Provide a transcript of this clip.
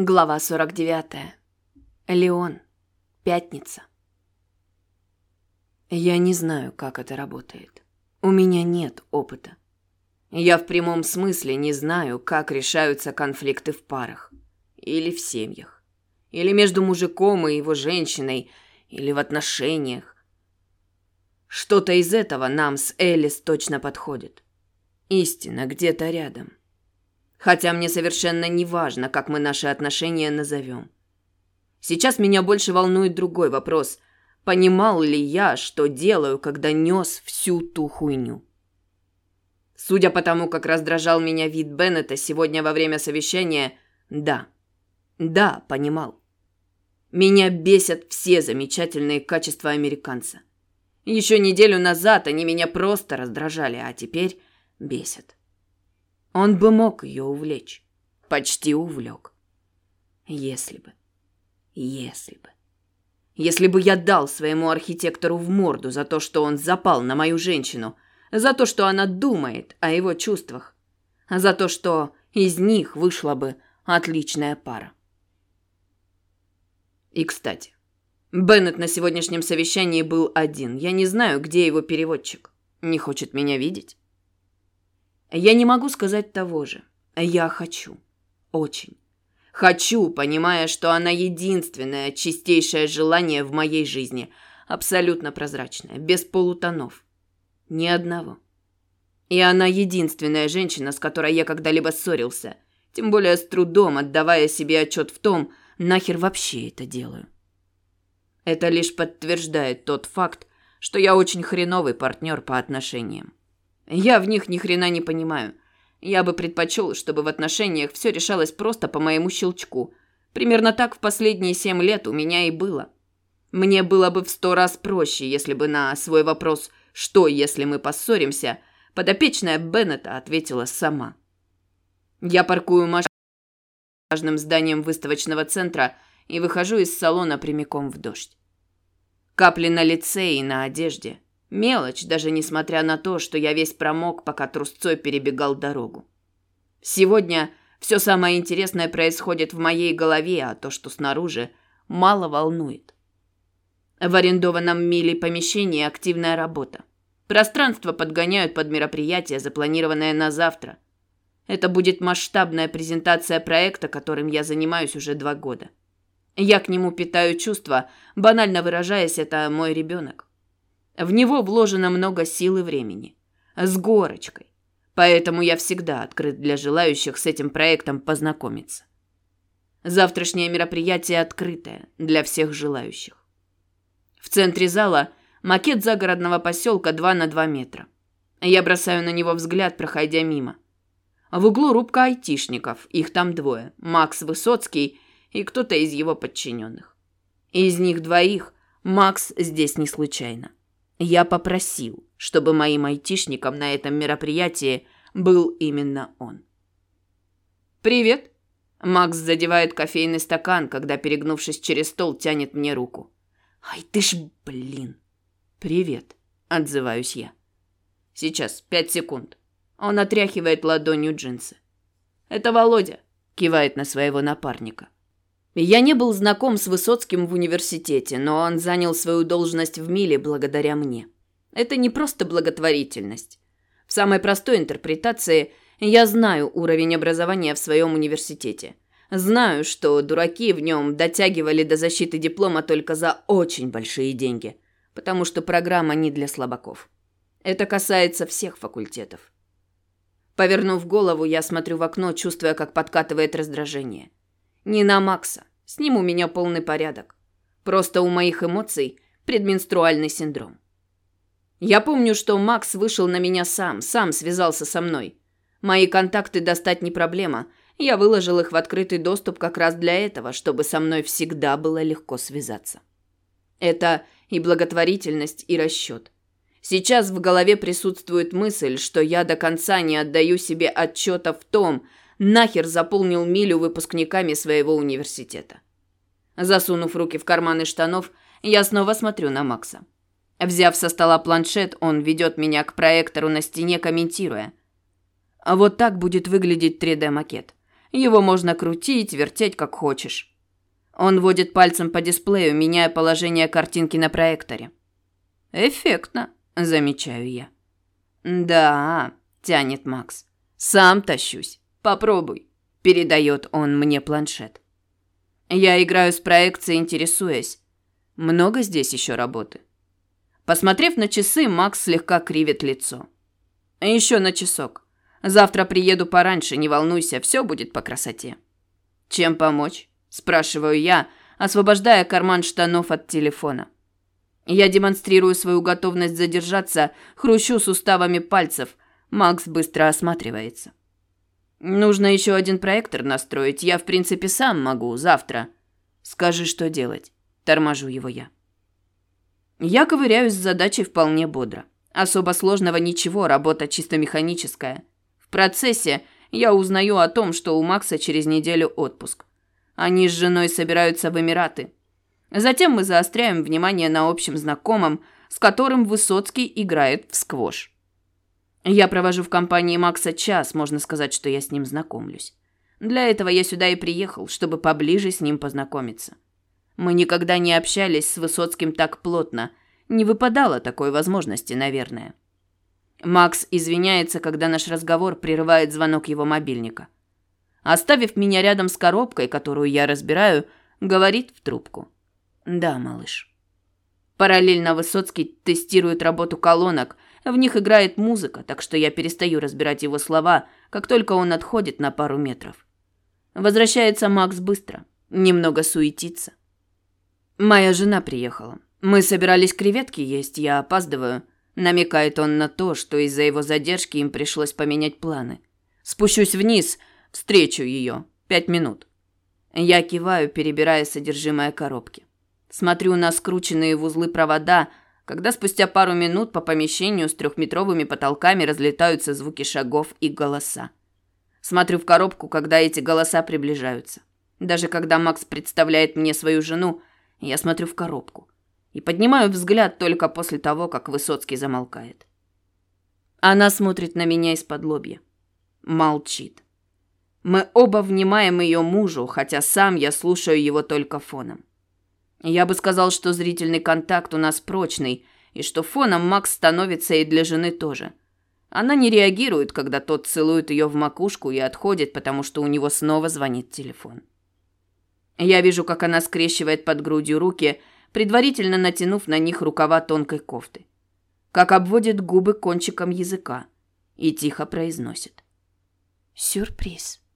Глава 49. Леон. Пятница. Я не знаю, как это работает. У меня нет опыта. Я в прямом смысле не знаю, как решаются конфликты в парах. Или в семьях. Или между мужиком и его женщиной. Или в отношениях. Что-то из этого нам с Элис точно подходит. Истина где-то рядом. Хотя мне совершенно не важно, как мы наши отношения назовем. Сейчас меня больше волнует другой вопрос. Понимал ли я, что делаю, когда нес всю ту хуйню? Судя по тому, как раздражал меня вид Беннета сегодня во время совещания, да. Да, понимал. Меня бесят все замечательные качества американца. Еще неделю назад они меня просто раздражали, а теперь бесят. Он бы мог ее увлечь. Почти увлек. Если бы. Если бы. Если бы я дал своему архитектору в морду за то, что он запал на мою женщину, за то, что она думает о его чувствах, за то, что из них вышла бы отличная пара. И, кстати, Беннет на сегодняшнем совещании был один. Я не знаю, где его переводчик. Не хочет меня видеть. Я не могу сказать того же. Я хочу. Очень. Хочу, понимая, что она единственное чистейшее желание в моей жизни. Абсолютно прозрачное, без полутонов. Ни одного. И она единственная женщина, с которой я когда-либо ссорился. Тем более с трудом отдавая себе отчет в том, нахер вообще это делаю. Это лишь подтверждает тот факт, что я очень хреновый партнер по отношениям. Я в них ни хрена не понимаю. Я бы предпочел, чтобы в отношениях все решалось просто по моему щелчку. Примерно так в последние семь лет у меня и было. Мне было бы в сто раз проще, если бы на свой вопрос «что, если мы поссоримся?» подопечная Беннета ответила сама. Я паркую машину важным зданием выставочного центра и выхожу из салона прямиком в дождь. Капли на лице и на одежде – Мелочь, даже несмотря на то, что я весь промок, пока трусцой перебегал дорогу. Сегодня все самое интересное происходит в моей голове, а то, что снаружи, мало волнует. В арендованном миле помещении активная работа. Пространство подгоняют под мероприятие, запланированное на завтра. Это будет масштабная презентация проекта, которым я занимаюсь уже два года. Я к нему питаю чувства, банально выражаясь, это мой ребенок. В него вложено много сил и времени. С горочкой. Поэтому я всегда открыт для желающих с этим проектом познакомиться. Завтрашнее мероприятие открытое для всех желающих. В центре зала макет загородного поселка 2 на 2 метра. Я бросаю на него взгляд, проходя мимо. В углу рубка айтишников, их там двое. Макс Высоцкий и кто-то из его подчиненных. Из них двоих Макс здесь не случайно. Я попросил, чтобы моим айтишником на этом мероприятии был именно он. «Привет!» Макс задевает кофейный стакан, когда, перегнувшись через стол, тянет мне руку. «Ай ты ж, блин!» «Привет!» – отзываюсь я. «Сейчас, пять секунд». Он отряхивает ладонью джинсы. «Это Володя», – кивает на своего напарника. Я не был знаком с Высоцким в университете, но он занял свою должность в Миле благодаря мне. Это не просто благотворительность. В самой простой интерпретации я знаю уровень образования в своем университете. Знаю, что дураки в нем дотягивали до защиты диплома только за очень большие деньги, потому что программа не для слабаков. Это касается всех факультетов. Повернув голову, я смотрю в окно, чувствуя, как подкатывает раздражение. Не на Макса. С ним у меня полный порядок. Просто у моих эмоций предменструальный синдром. Я помню, что Макс вышел на меня сам, сам связался со мной. Мои контакты достать не проблема. Я выложил их в открытый доступ как раз для этого, чтобы со мной всегда было легко связаться. Это и благотворительность, и расчет. Сейчас в голове присутствует мысль, что я до конца не отдаю себе отчета в том, нахер заполнил милю выпускниками своего университета. Засунув руки в карманы штанов, я снова смотрю на Макса. Взяв со стола планшет, он ведет меня к проектору на стене, комментируя. Вот так будет выглядеть 3D-макет. Его можно крутить, вертеть как хочешь. Он водит пальцем по дисплею, меняя положение картинки на проекторе. Эффектно, замечаю я. Да, тянет Макс. Сам тащусь. Попробуй, передает он мне планшет. Я играю с проекцией, интересуясь, много здесь еще работы. Посмотрев на часы, Макс слегка кривит лицо. Еще на часок. Завтра приеду пораньше, не волнуйся, все будет по красоте. Чем помочь? спрашиваю я, освобождая карман штанов от телефона. Я демонстрирую свою готовность задержаться, хрущу суставами пальцев. Макс быстро осматривается. Нужно еще один проектор настроить. Я, в принципе, сам могу завтра. Скажи, что делать. Торможу его я. Я ковыряюсь с задачей вполне бодро. Особо сложного ничего, работа чисто механическая. В процессе я узнаю о том, что у Макса через неделю отпуск. Они с женой собираются в Эмираты. Затем мы заостряем внимание на общем знакомом, с которым Высоцкий играет в сквош. Я провожу в компании Макса час, можно сказать, что я с ним знакомлюсь. Для этого я сюда и приехал, чтобы поближе с ним познакомиться. Мы никогда не общались с Высоцким так плотно. Не выпадало такой возможности, наверное. Макс извиняется, когда наш разговор прерывает звонок его мобильника. Оставив меня рядом с коробкой, которую я разбираю, говорит в трубку. «Да, малыш». Параллельно Высоцкий тестирует работу колонок. В них играет музыка, так что я перестаю разбирать его слова, как только он отходит на пару метров. Возвращается Макс быстро, немного суетится. Моя жена приехала. Мы собирались креветки есть, я опаздываю. Намекает он на то, что из-за его задержки им пришлось поменять планы. Спущусь вниз, встречу ее. Пять минут. Я киваю, перебирая содержимое коробки. Смотрю на скрученные в узлы провода, когда спустя пару минут по помещению с трехметровыми потолками разлетаются звуки шагов и голоса. Смотрю в коробку, когда эти голоса приближаются. Даже когда Макс представляет мне свою жену, я смотрю в коробку и поднимаю взгляд только после того, как Высоцкий замолкает. Она смотрит на меня из-под лобья. Молчит. Мы оба внимаем ее мужу, хотя сам я слушаю его только фоном. Я бы сказал, что зрительный контакт у нас прочный, и что фоном Макс становится и для жены тоже. Она не реагирует, когда тот целует ее в макушку и отходит, потому что у него снова звонит телефон. Я вижу, как она скрещивает под грудью руки предварительно натянув на них рукава тонкой кофты. Как обводит губы кончиком языка и тихо произносит. «Сюрприз».